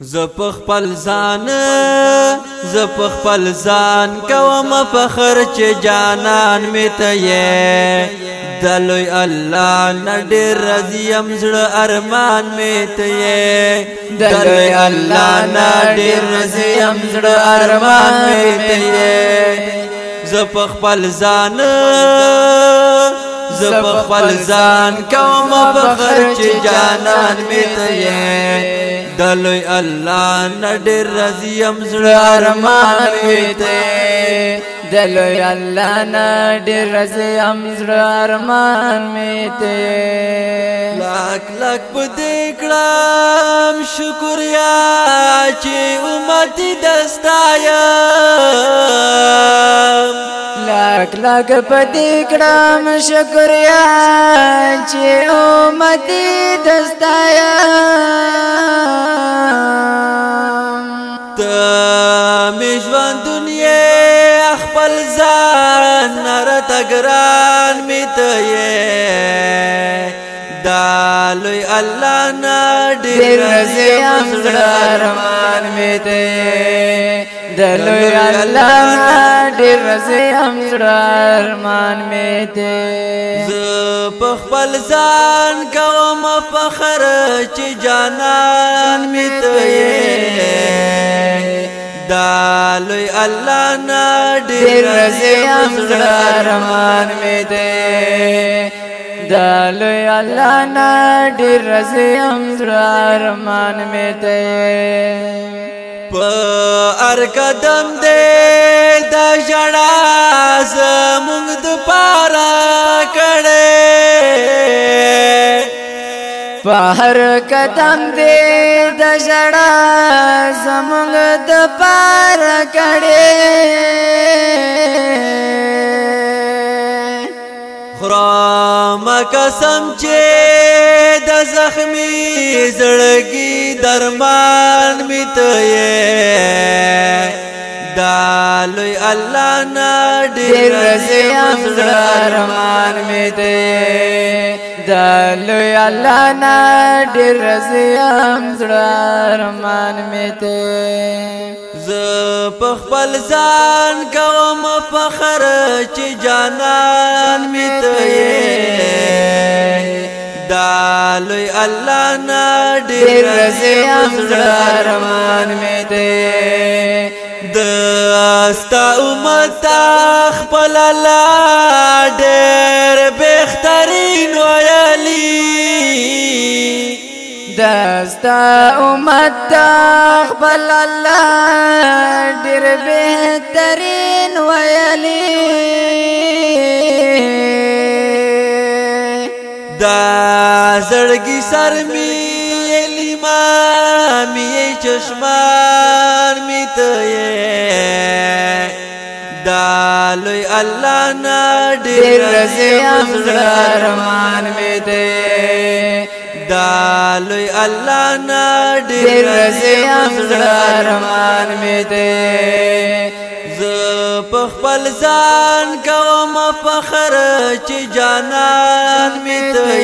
ز پخپل ځان ز پخپل ځان کوم فخر چې جانان می ته یې دلوی الله نډر رضیم زړه ارمان می ته یې دلوی الله نډر رضیم زړه ارمان می ته یې ز پخپل ځان ز پخپل ځان کوم فخر چې جانان می ته یې دلوی الله نډر رضی ام زړه ارمان ویته دلوی الله نډر رضی ام زړه ارمان ویته لاک لاک په دې کلام شکریا چې امت دستایم لاک لاک پدې کړم شکریا چې او مدي دستای تګران میت یې دالوی الله نا ډیر رزي امرمان میت یې دالوی الله نا ډیر رزي امرمان میت ز په خپل ځان کوم فخر چې جانان میت یې دی الله نا ډیر رزي ارمان می دی دالوی الله نا ډیر رزي ارمان می دی په ار قدم دې د جړا زمونږ د پاره په هر قدم دې د جړا زمنګ د پار کړي خرام قسم چې د زخمی زړګي درمان میته دالوی الله نا ډیر زیان زړه ارمان می دی دل الله نا ډیر زیام زړه ارمان میته ز په خپل ځان کوم فخر چې جانان میته دالوی الله نا ډیر زیام زړه ارمان میته ستا امت تخبل الله دیر بہترین ویلی دا زڑگی سر می الیمان می چشمان می تیے دا لوی الله نا ډیر زیات ارمان می دی لوی الله نا ډیر رزي ارمان می دې ز په خپل ځان کوم فخر چې جانان می ته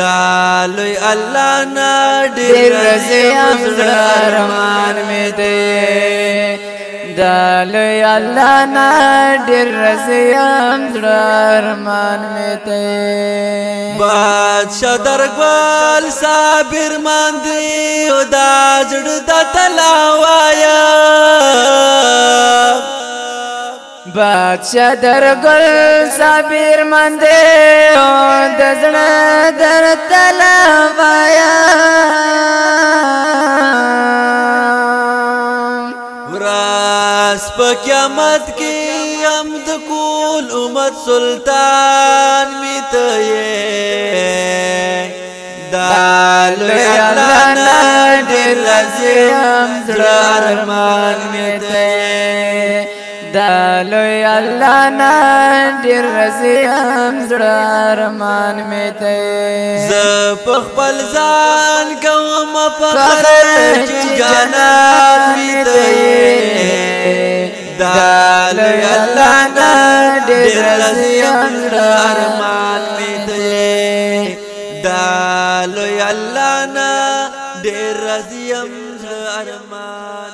دا لوی الله نا ډیر رزي ارمان می دې دل الله نه ډېر رسيام درمان می ته بادشاہ درګوال صابر مان دی او دا جړ د تلاوایا بادشاہ درګل صابر مان دی او د زړه در تلاوایا راس په قیامت کې هم د کول امت سلطان میته یې دال الله نه ډېر لزم درمان میته دال الله نه ډېر لزم درمان میته ز په خپل ځان کوم په خره چې جنان دالو الله نه ډېر راضیم زه ارمان